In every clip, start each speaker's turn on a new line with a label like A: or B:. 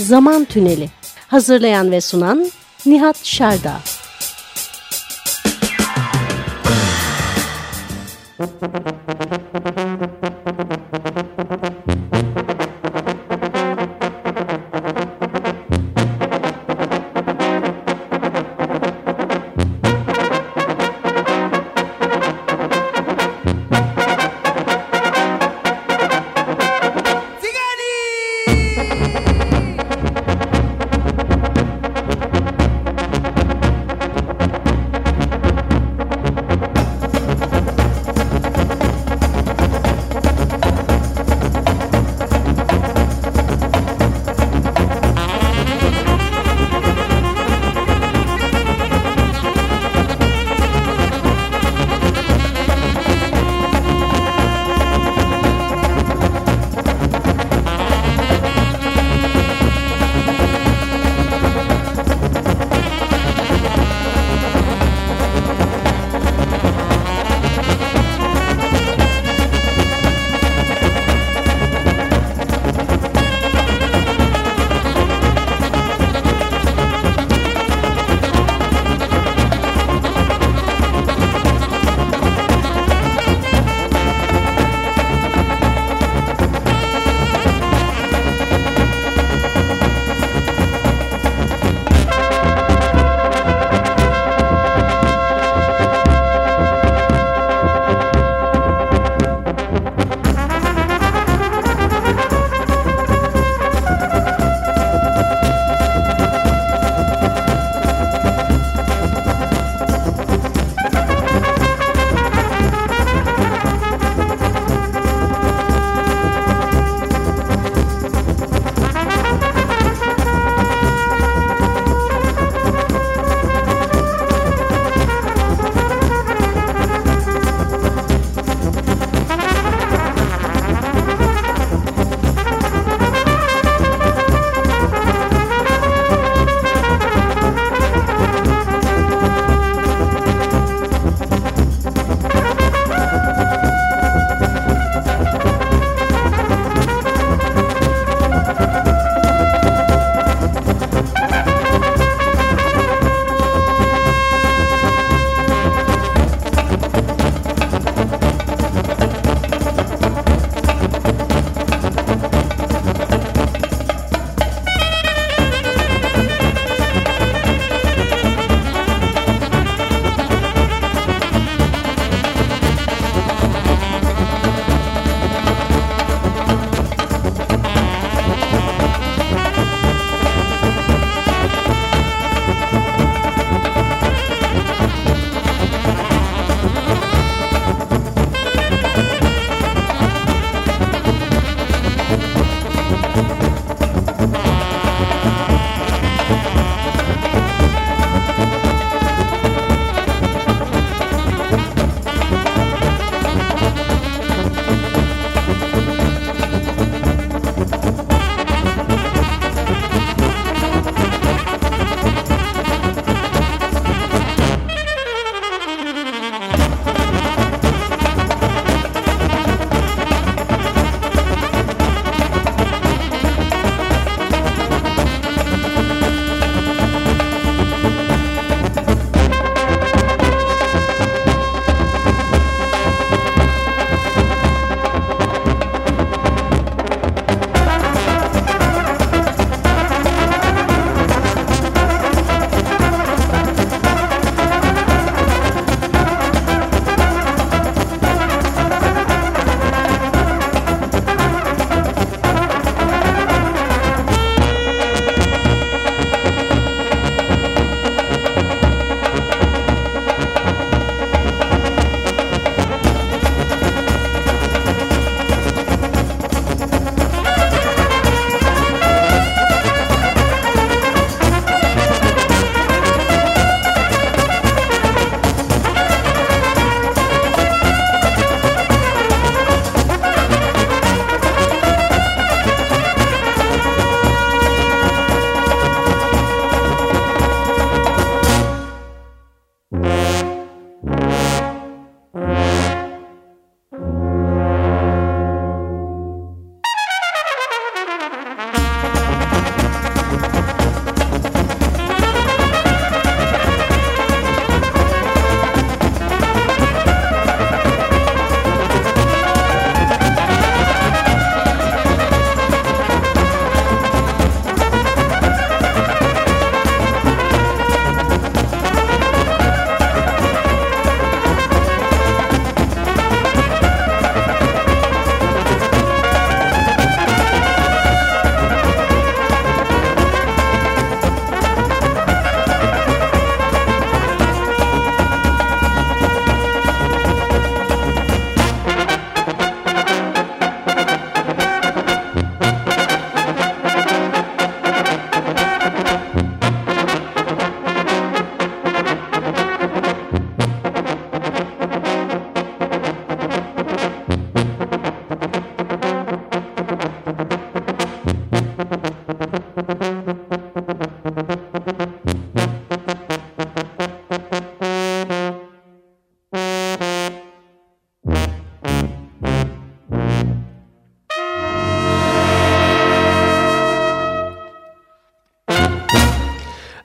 A: Zaman Tüneli. Hazırlayan ve sunan Nihat Şerda. Thank you.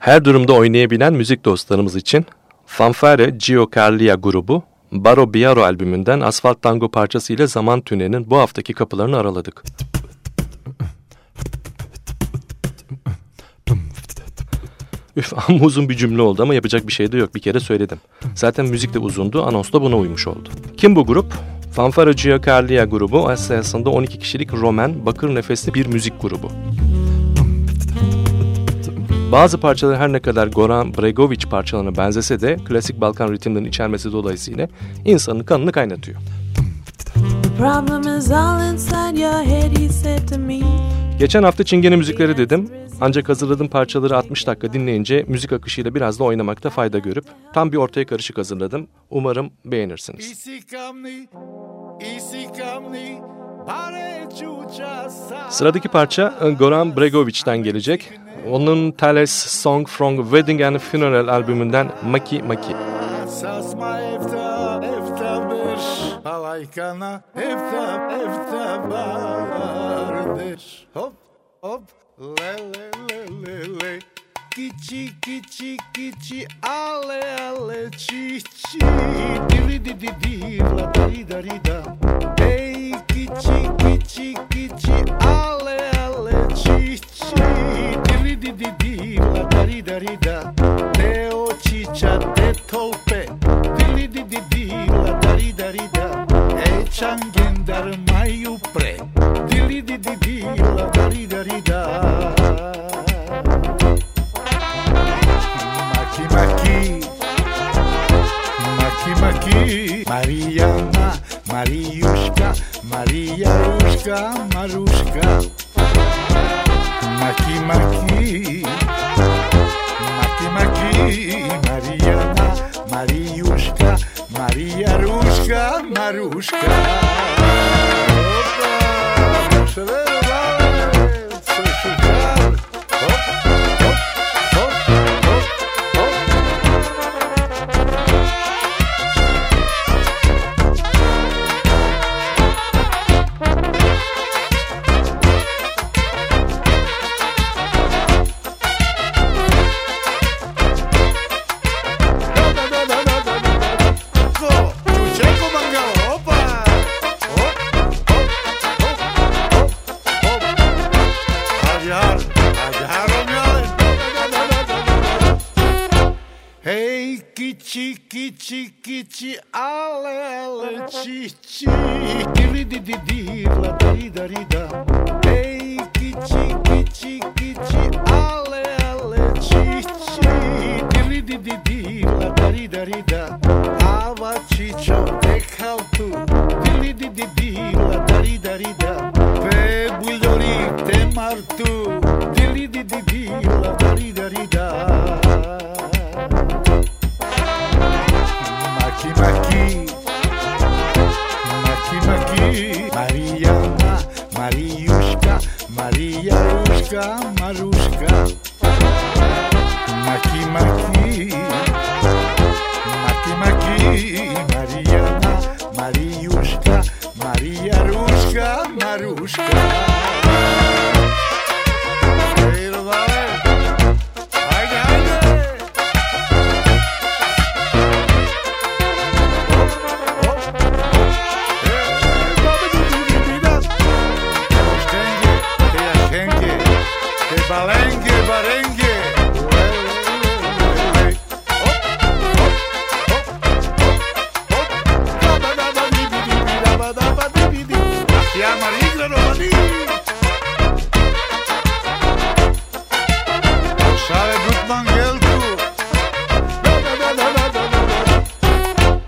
B: Her durumda oynayabilen müzik dostlarımız için Fanfare Gio Carlia grubu Baro Biaro albümünden Asfalt Tango parçasıyla Zaman Tüneli'nin bu haftaki kapılarını araladık. Üf amma uzun bir cümle oldu ama yapacak bir şey de yok bir kere söyledim. Zaten müzik de uzundu anons da buna uymuş oldu. Kim bu grup? Fanfare Gio Carlia grubu aslında 12 kişilik roman, bakır nefesli bir müzik grubu. Bazı parçalar her ne kadar Goran Bregovic parçalarına benzese de klasik Balkan ritimlerin içermesi dolayısıyla insanın kanını kaynatıyor. Geçen hafta Çingene müzikleri dedim. Ancak hazırladığım parçaları 60 dakika dinleyince müzik akışıyla biraz da oynamakta fayda görüp tam bir ortaya karışık hazırladım. Umarım beğenirsiniz. Sıradaki parça Goran Bregovic'den gelecek. Onun Thales Song from Wedding and Funeral albümünden Maki Maki. Hop hop le le le le le. Kiçi kiçi kiçi ale ale çi çi. Dili di di di la dari dari da. Hey kiçi kiçi kiçi ale ale çi ridi di di la darida rida teo ciccia te tolpe. Dili di di di la darida rida e changendar mai upre dili di di di la darida rida maki maki maki maki Mariana Mariuszka Mariuszka Maruszka Μακί μακί Μακί μακί Μαριάννα Μαριούσκα. Μαρία Ρούσκα Μαρούσκα. kiti kiti alele uhum. titi kili di di la di da.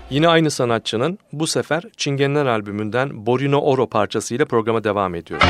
B: Yine aynı sanatçının bu sefer Çingenler albümünden Borino Oro parçasıyla programa devam ediyor.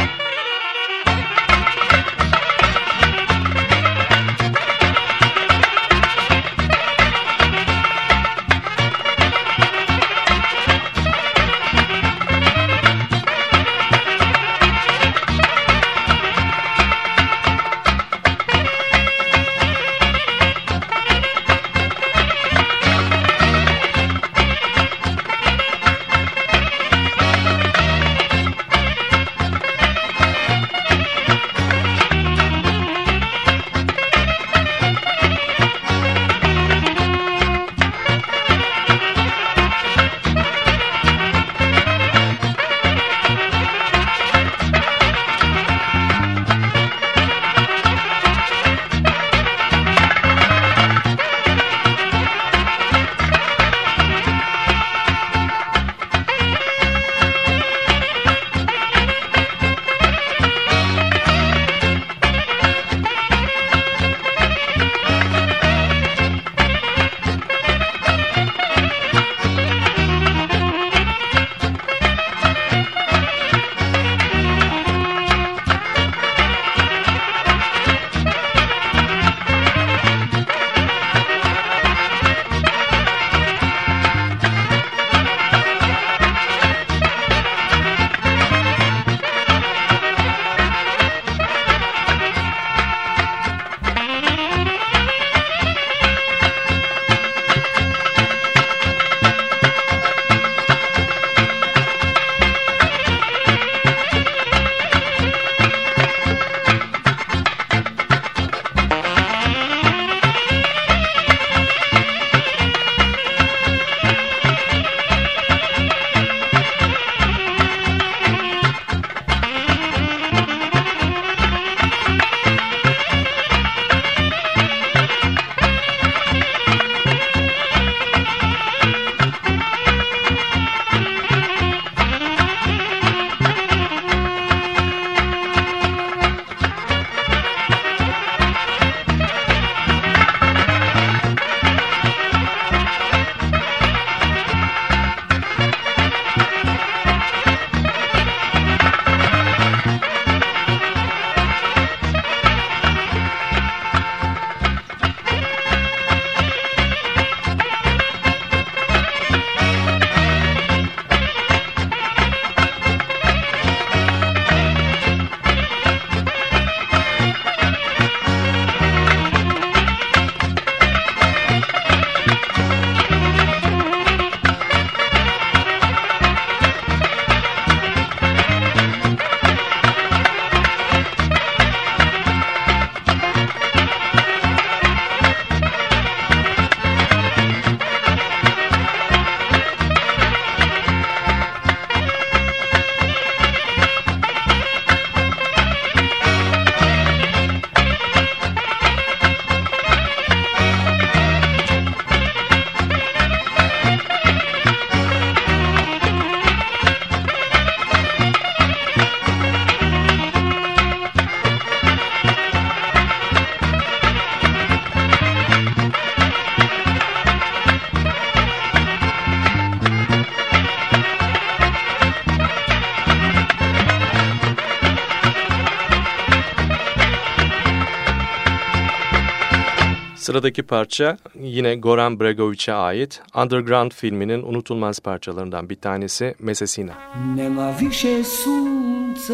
C: Sıradaki parça yine Goran Bregovic'e ait Underground filminin unutulmaz parçalarından bir tanesi Mesesina.
D: Nema više sunca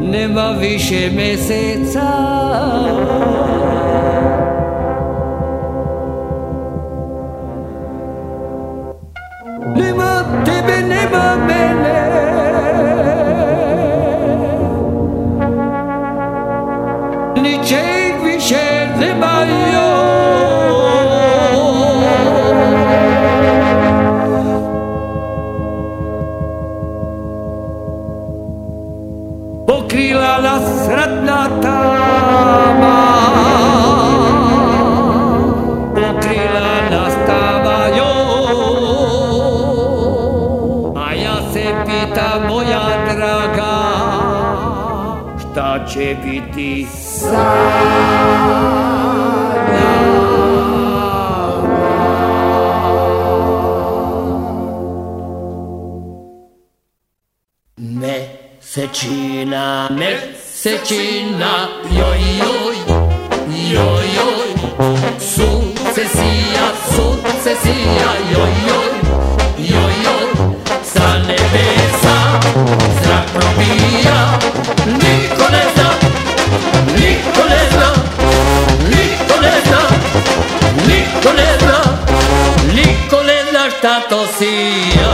D: Nema više meseca Tebe neba mele će biti Mesečina, mesečina, joj, joj, joj, joj, sukcesija, joj, joj, joj, esta tosía.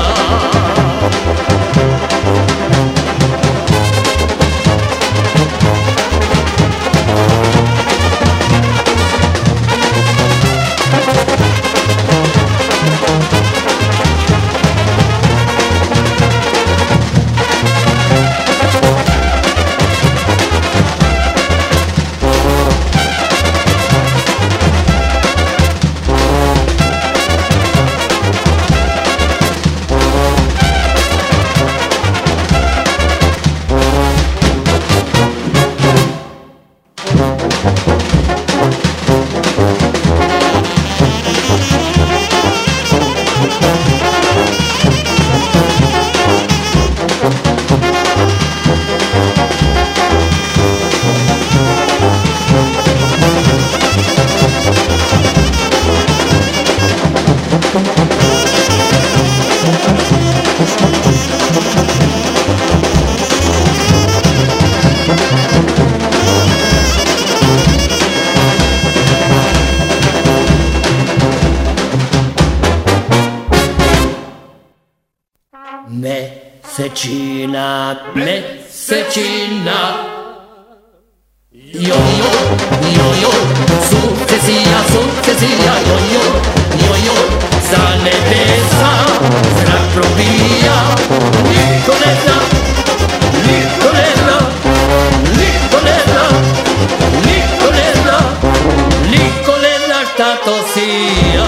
D: de China. Yo, yo, yo, yo, su Cecilia, su Cecilia, yo, yo, yo, yo, sale de esa, se la propia, Nicoleta, Nicoleta, Nicoleta, Nicoleta, Nicoleta está
C: tosía.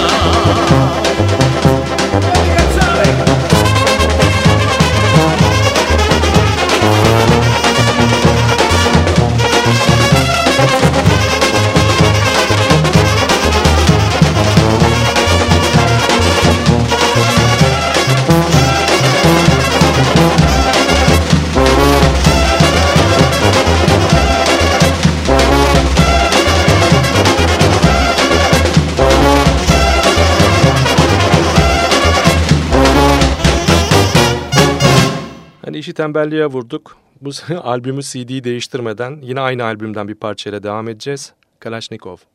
C: İşi tembelliğe vurduk. Bu albümü CD değiştirmeden yine aynı albümden bir parçayla devam edeceğiz. Kalashnikov.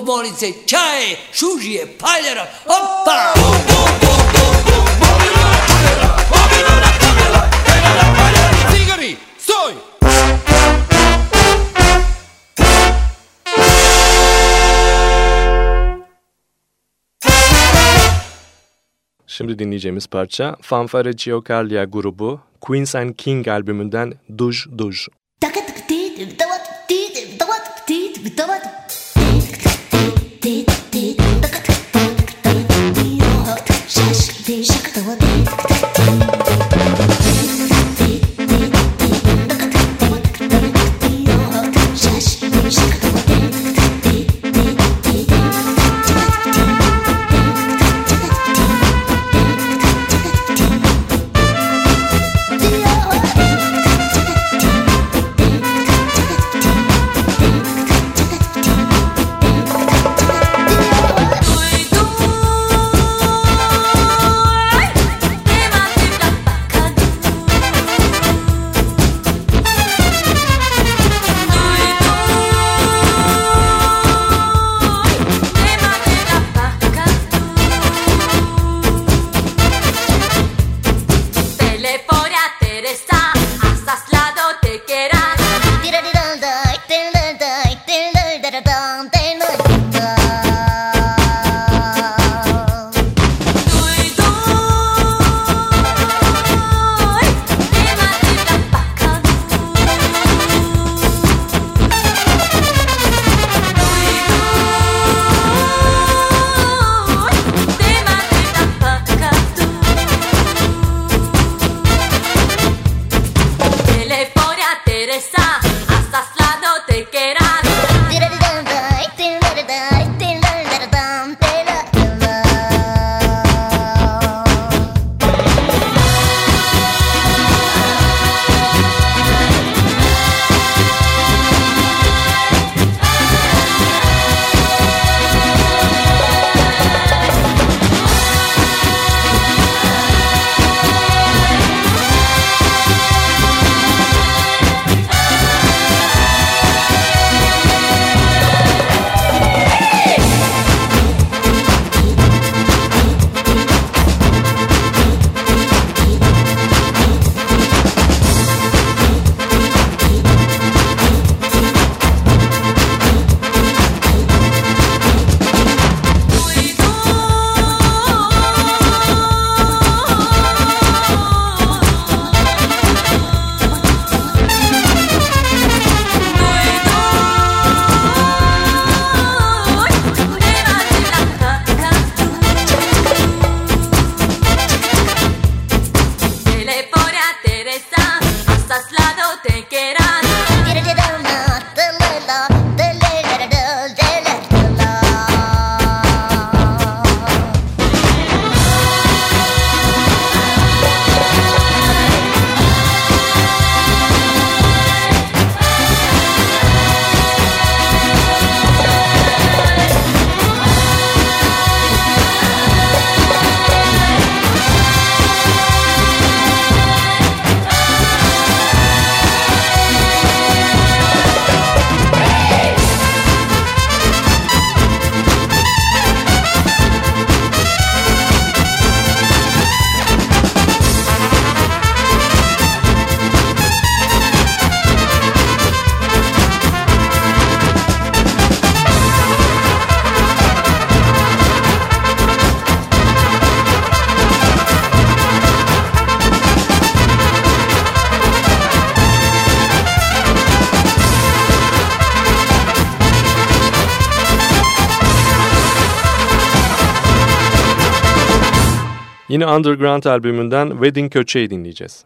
D: Bobolice, čaje, šužije, paljara, opa!
E: Cigari, stoj!
C: Şimdi dinleyeceğimiz parça Fanfare Giocalia grubu Queens and King albümünden Duj Duj.
F: Doi,
G: Yine Underground albümünden Wedding Köçe'yi dinleyeceğiz.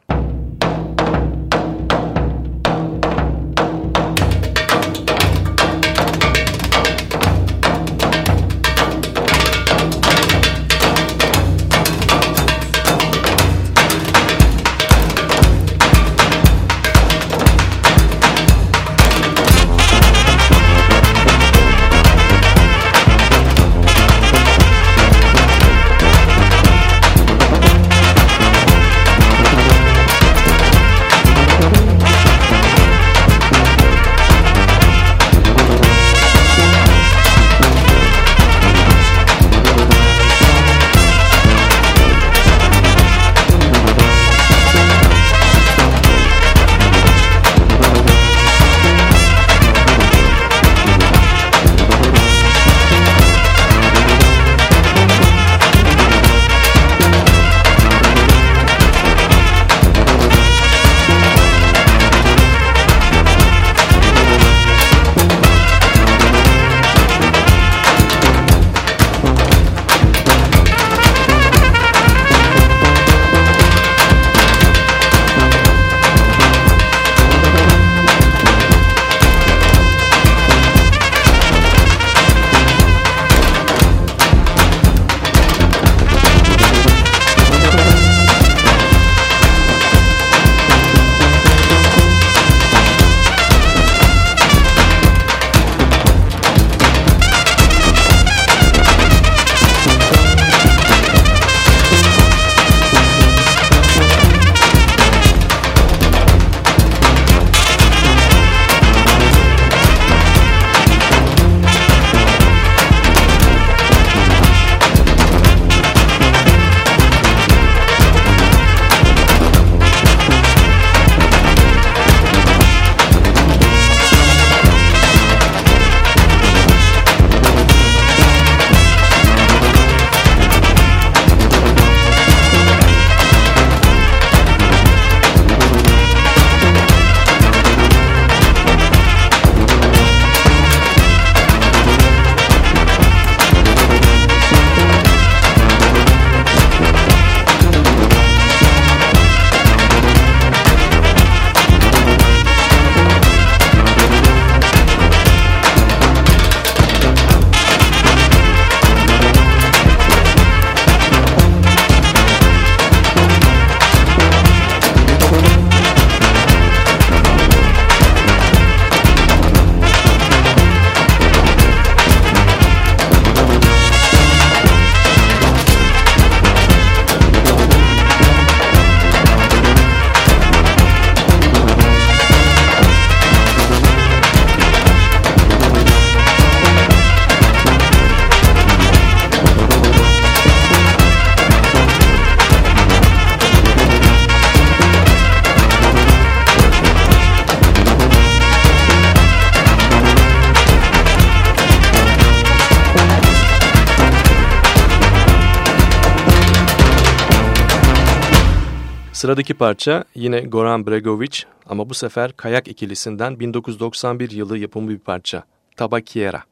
G: Sıradaki parça yine Goran Bregovic ama bu sefer Kayak ikilisinden 1991 yılı yapımı bir parça. Tabakiera.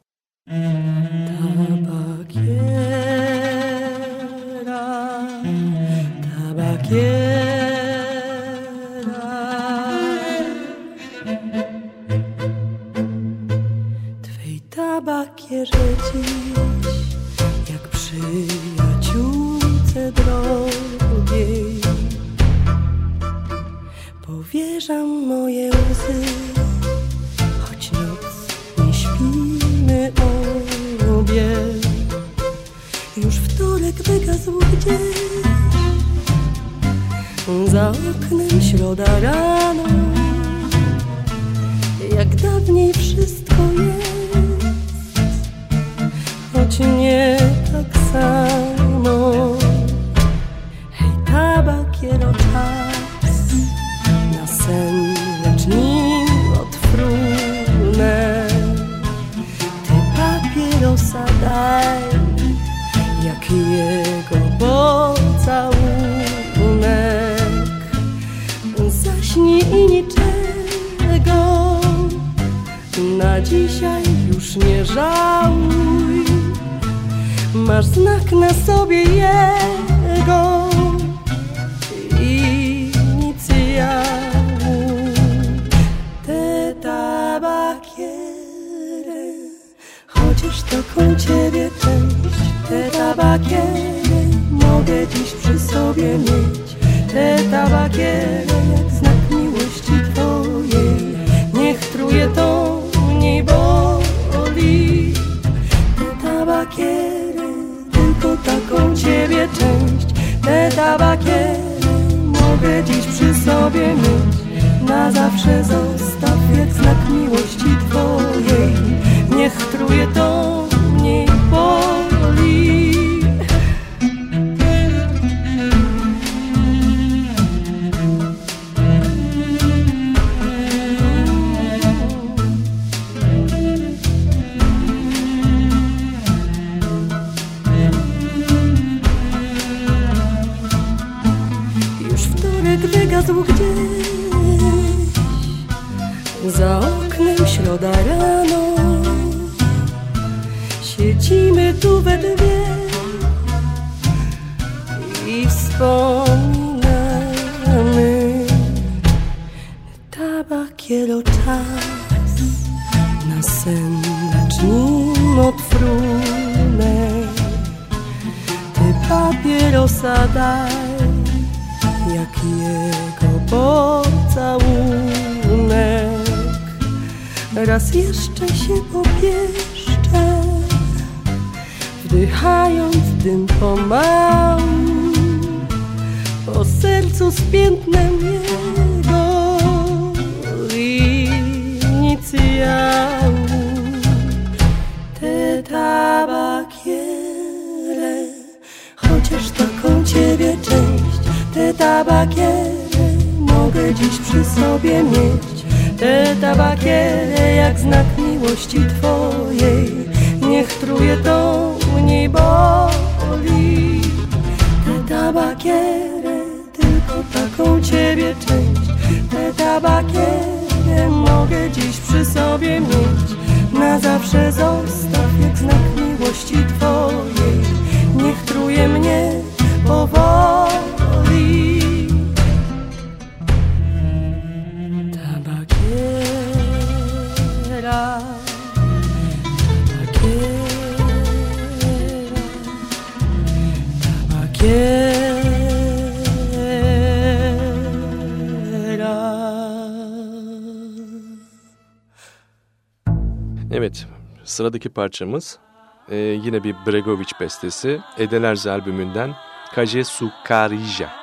G: Tabakiera Tabakiera Twej tabakierze dziś jak przyjaciółce drogiej powierzam moje łzy, choć noc nie śpimy obie. Już wtorek wygasł gdzieś, za oknem środa rano, jak dawniej wszystko jest, choć nie jego pocałunek. Zaśnij i niczego, na dzisiaj już nie żałuj. Masz znak na sobie jego sobie mieć. Te tabakiery jak znak miłości Twojej. Niech truje to mniej boli Te tabakiery, tylko taką Ciebie część. Te tabakiery mogę dziś przy sobie mieć. Na zawsze zostaw znak miłości Twojej. Niech truje to za oknem środa rano. Siedzimy tu we dwie I wspominamy Tabakiero czas. Na sen lecz nim Ty papierosa daj Jak jego pocałunek. Raz jeszcze się popieszczę Wdychając dym pomału. Po sercu z piętnem jego Inicjału Te tabakierę Chociaż taką ciebie część Te tabakierę Mogę dziś przy sobie mieć. Te tabakiery jak znak miłości Twojej. Niech truje to mniej boli. Te tabakiery, tylko taką Ciebie część. Te tabakiery mogę dziś przy sobie mieć. Na zawsze zostaw jak znak miłości Twojej. Niech truje mnie powoli
C: Evet, sıradaki parçamız e, yine bir Bregovic bestesi. Edelerz albümünden Kaje Sukarija.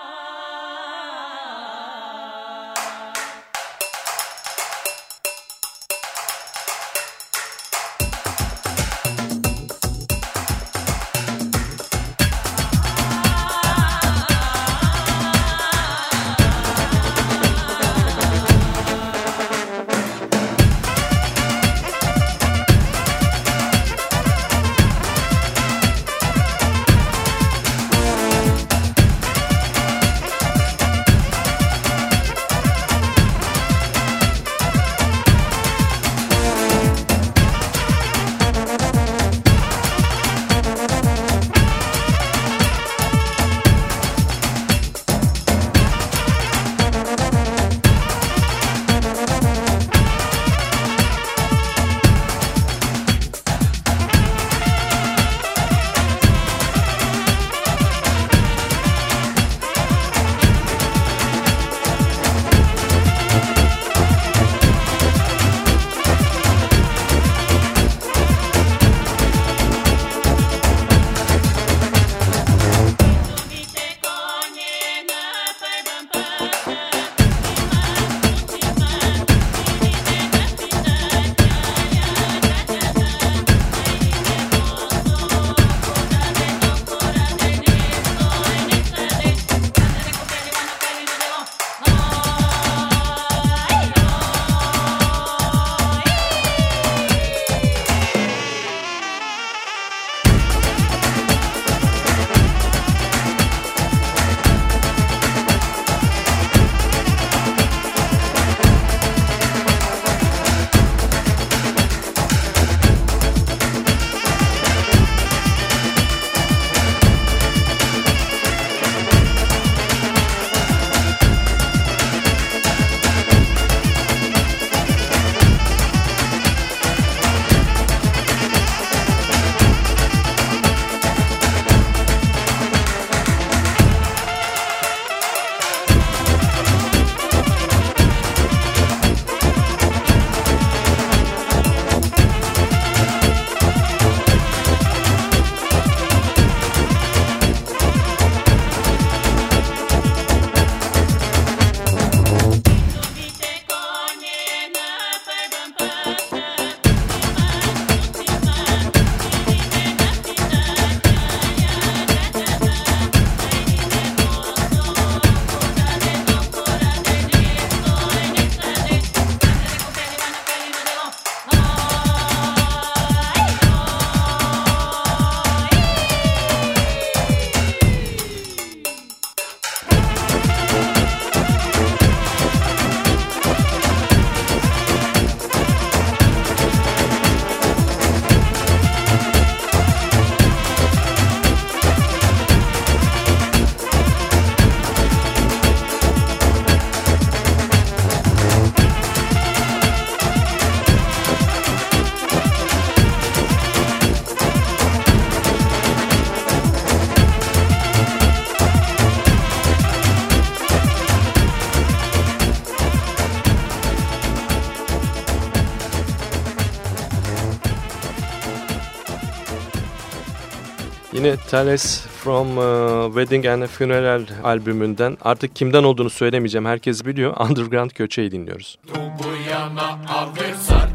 C: Yine Tales from uh, Wedding and Funeral albümünden artık kimden olduğunu söylemeyeceğim. Herkes biliyor. Underground Köçe'yi dinliyoruz. Dubuyama aversar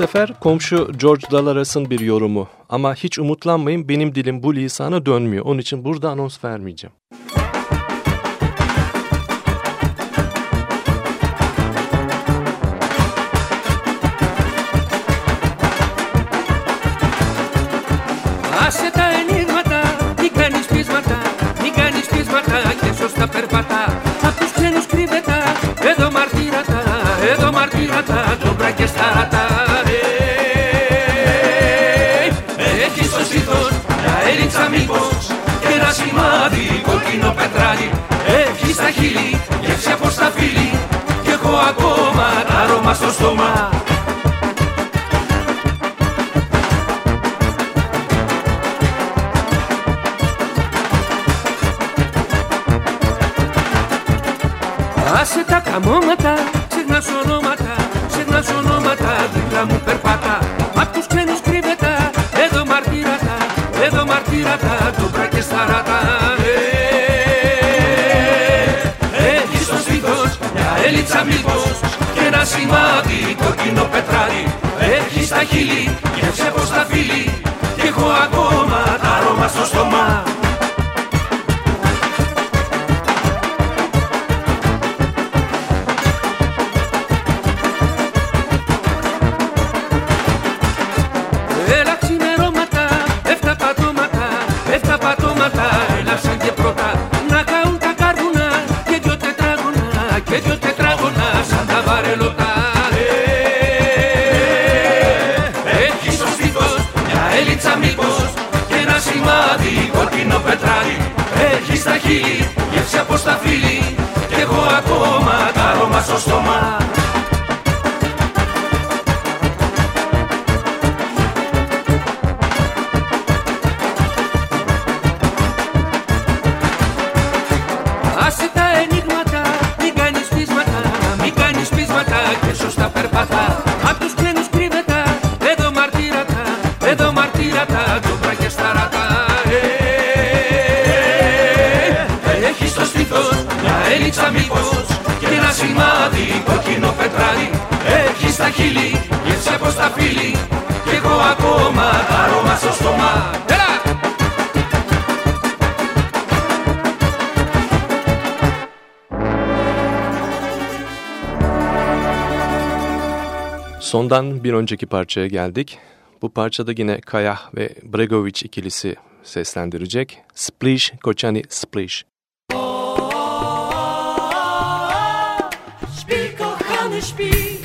C: sefer komşu George Dalaras'ın bir yorumu. Ama hiç umutlanmayın benim dilim bu lisana dönmüyor. Onun için burada anons vermeyeceğim.
H: Άσε τα ενίγματα, μη κάνεις πείσματα, μη κάνεις πείσματα και σωστά περπατά. Απ' τους ξένους κρύβετα, εδώ μαρτύρατα, εδώ μαρτύρατα, τον και σταρατά. στο στόμα Άσε τα καμώματα, ξεχνάς ονόματα, ξεχνάς ονόματα, δίπλα μου περπάτα Απ' τους ξένους κρύβετα, εδώ μαρτύρατα μαρτύρατα, το και σταράτα Έχεις στο στήθος μια έλιτσα μήπως και ένα σημάδι κόκκινο πετράδι. Έχεις τα χείλη, γεύσε πως τα φίλη και έχω ακόμα τα αρώμα στο στόμα κόκκινο πετράρι έχει στα χείλη γεύση από σταφύλι, και κι εγώ ακόμα κάρωμα στο στόμα φίλοι κι εγώ ακόμα άρωμα στο στόμα Έλα!
G: Sondan bir önceki parçaya geldik. Bu parçada yine Kaya ve Bregovic ikilisi seslendirecek. Splish, Koçani Splish.
I: Oh, oh, oh, śpi, kochany,
C: śpi.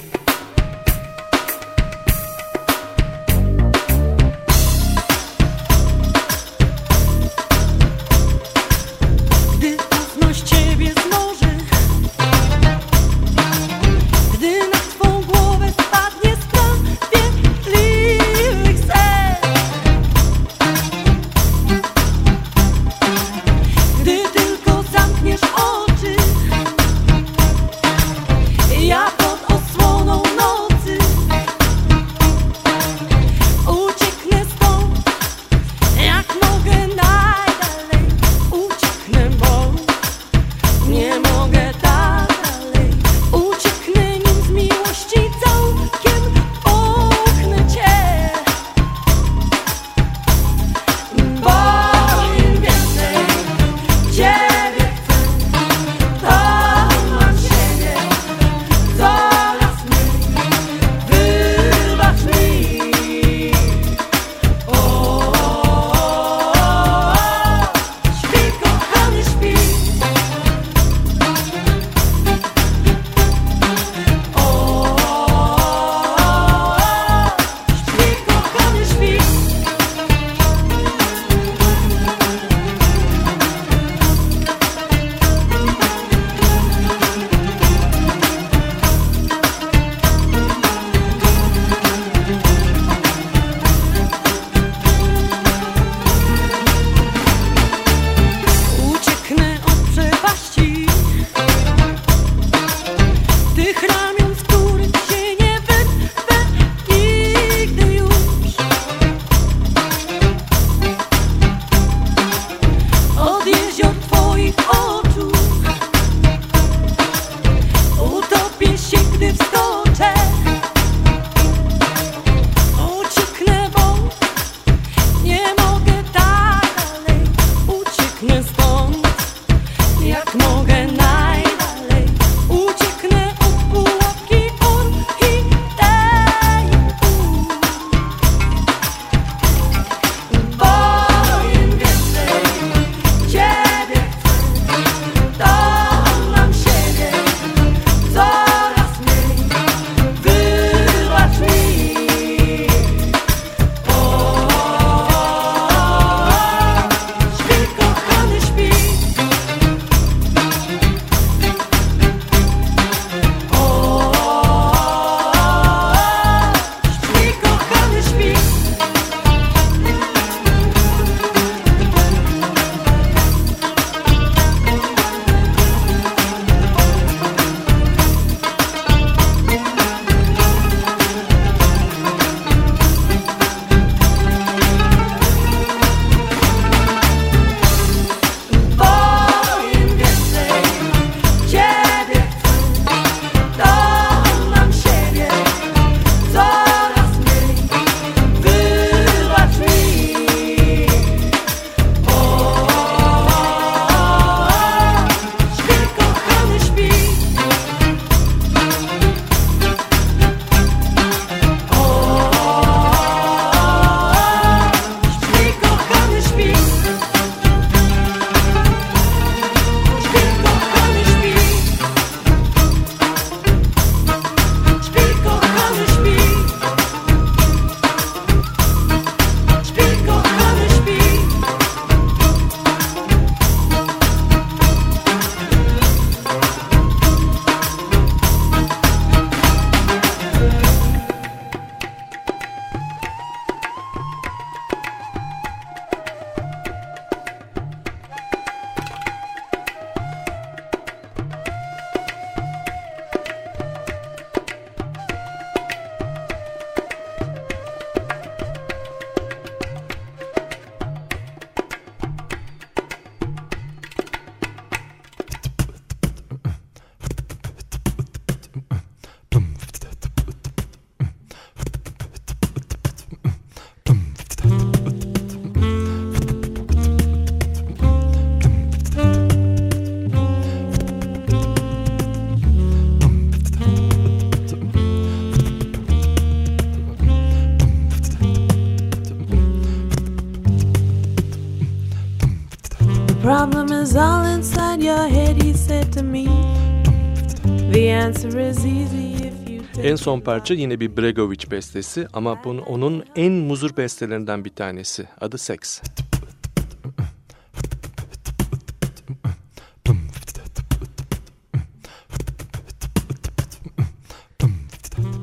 C: Son parça yine bir Bregovic bestesi ama bunun, onun en muzur bestelerinden bir tanesi. Adı Sex.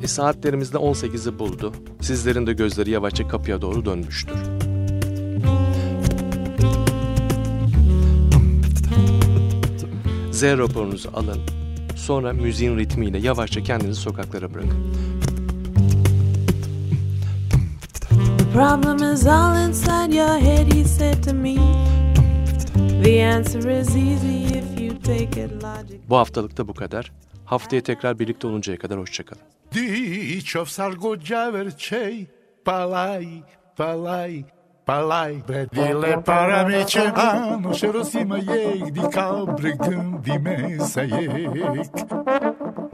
C: E saatlerimizde 18'i buldu. Sizlerin de gözleri yavaşça kapıya doğru dönmüştür. Z raporunuzu alın. Sonra müziğin ritmiyle yavaşça kendinizi sokaklara bırakın.
I: The problem is all inside your head, he said to me. The answer is easy if you take it logic.
C: Bu haftalıkta bu kadar. Haftaya tekrar birlikte oluncaya kadar hoşçakalın.
B: Dičov sargođa verčej, palaj, palaj, palaj. Palai Dile para mi që anë Shërosi Di ka bregdën di me sa jek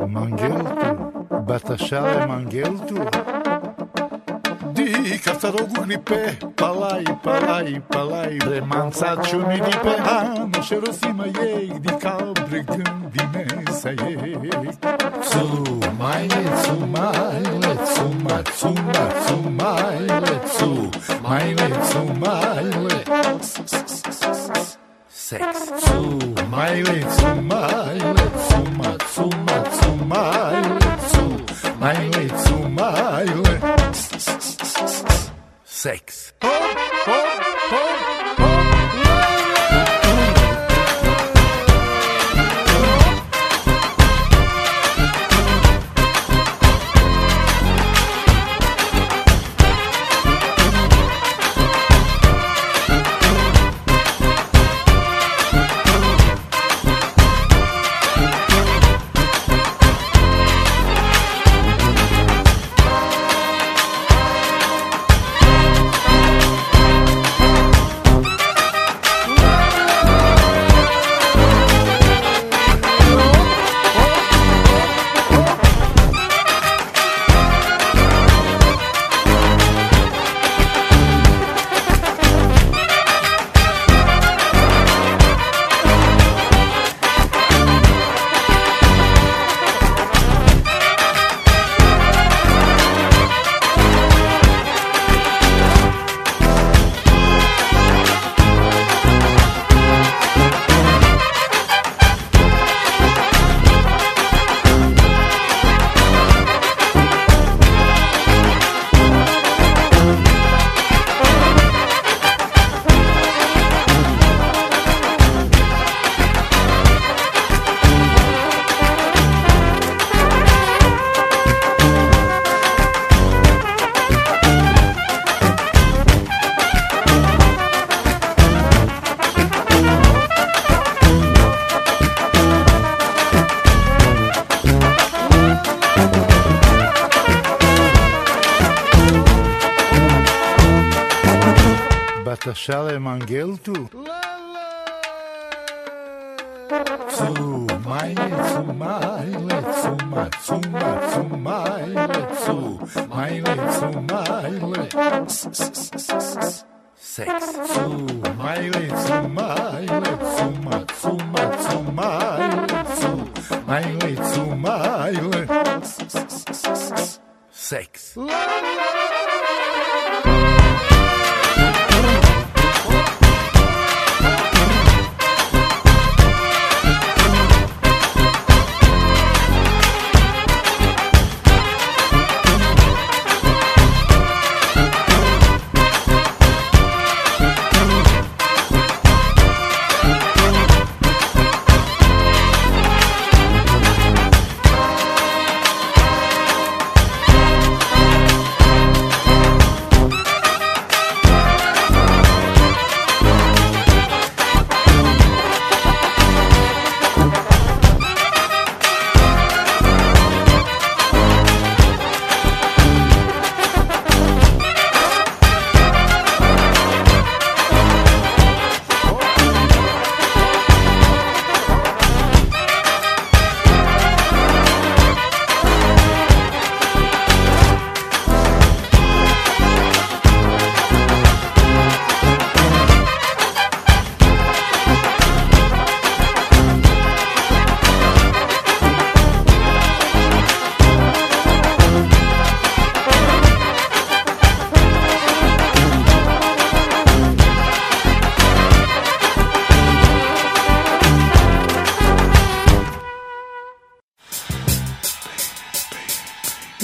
B: Më mangeltu. tu Batashale tu i kad se rogugni pe Palaj, palaj, palaj Remanca čuni di pe. A na šerosima je Gdi kao bregdin di mesa je Cumajle, cumajle, cuma, cuma, cumajle Cumajle, cumajle Sex. Cumajle, cumajle, cuma, cuma, cumajle Cumajle, cumajle Sex. Charles Mangelto.